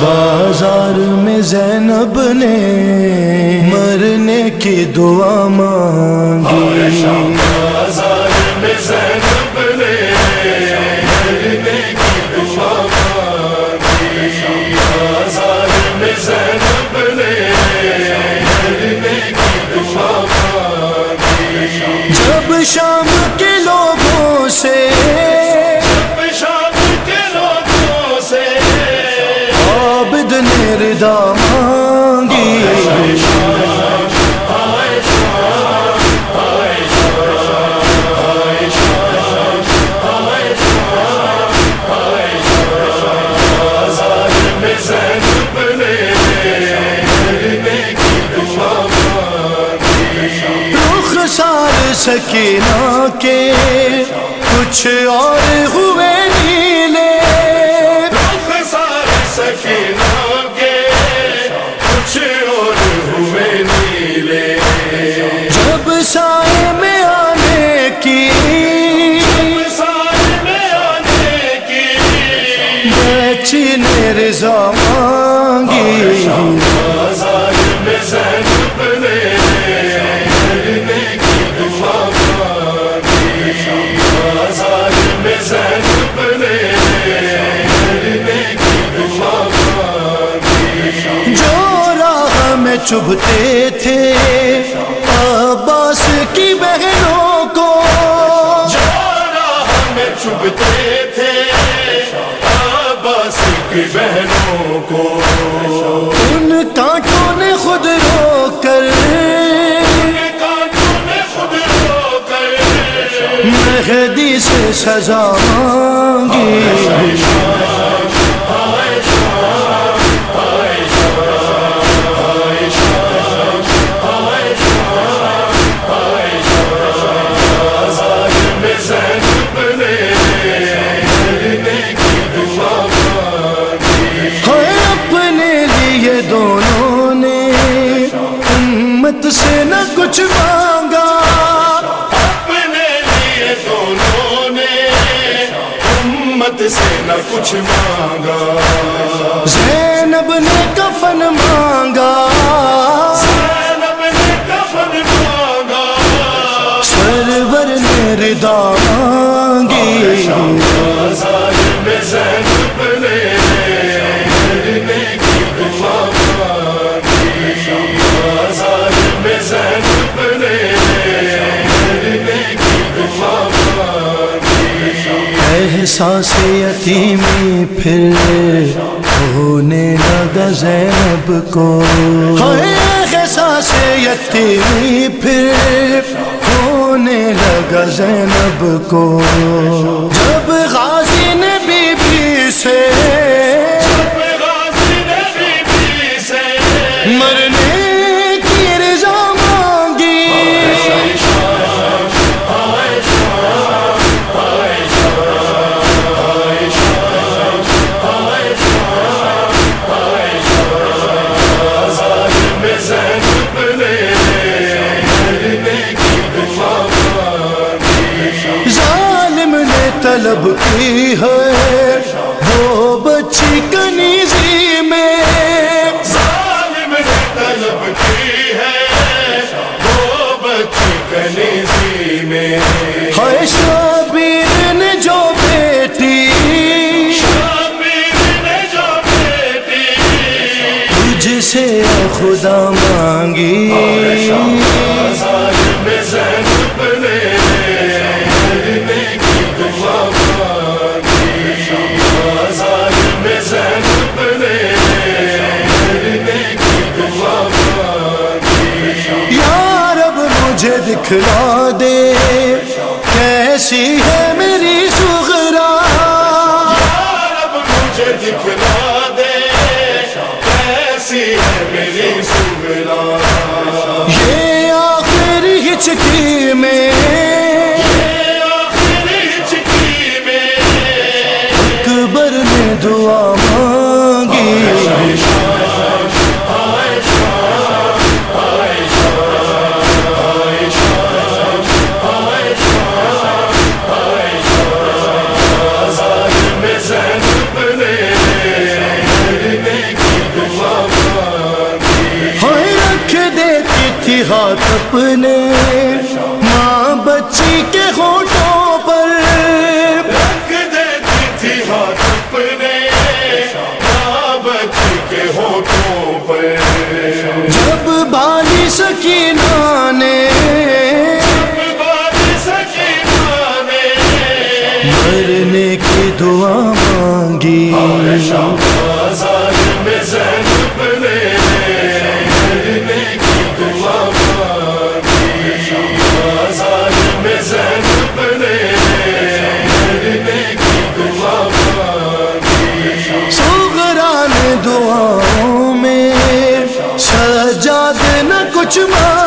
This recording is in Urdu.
بازار میں زینب نے مرنے کی دعا مانگی۔ رخ سار سکینہ کے کچھ اور ہوئے دعا مانگی جو راہ میں چبھتے تھے عباس کی بہنوں کو۔ ہمیں چبھتے تھے کی بہنوں کو۔ ان کانٹوں نے خود رو کر مہدی سے سزا مانگی۔ سے نہ کچھ مانگا۔ اپنے لیے دونوں نے امت سے نہ کچھ مانگا۔ زینب نے کفن مانگا۔ زینب نے کفن مانگا۔ سرور نے ردا مانگی بازار میں زینب نے احساس یتیمی پھر ہونے لگا زینب کو۔ احساس یتیمی پھر ہونے لگا زینب کو۔ جب غازی طلب کی ہے وہ بچی کنیزی میں۔ ظالم نے طلب کی ہے وہ بچی کنیزی میں۔ ہے شبیر نے جو بیٹی۔ شبیر نے جو بیٹی۔ تجھ سے خدا مانگی۔ میں زینب نے دکھلا دے۔ کیسی ہے میری سغرا؟ مجھے دکھلا دے۔ کیسی ہے میری سگنا یہ آخری ہچکی میں۔ میں۔ اکبر نے دعا اپنے ماں بچی کے ہوٹوں پر۔ رکھ دیتی تھی ہاتھ اپنے ماں بچی کے ہوٹوں پر۔ جب بالی سکینہ نے بات سکینہ نے۔ مرنے کی دعا مانگی۔ نہ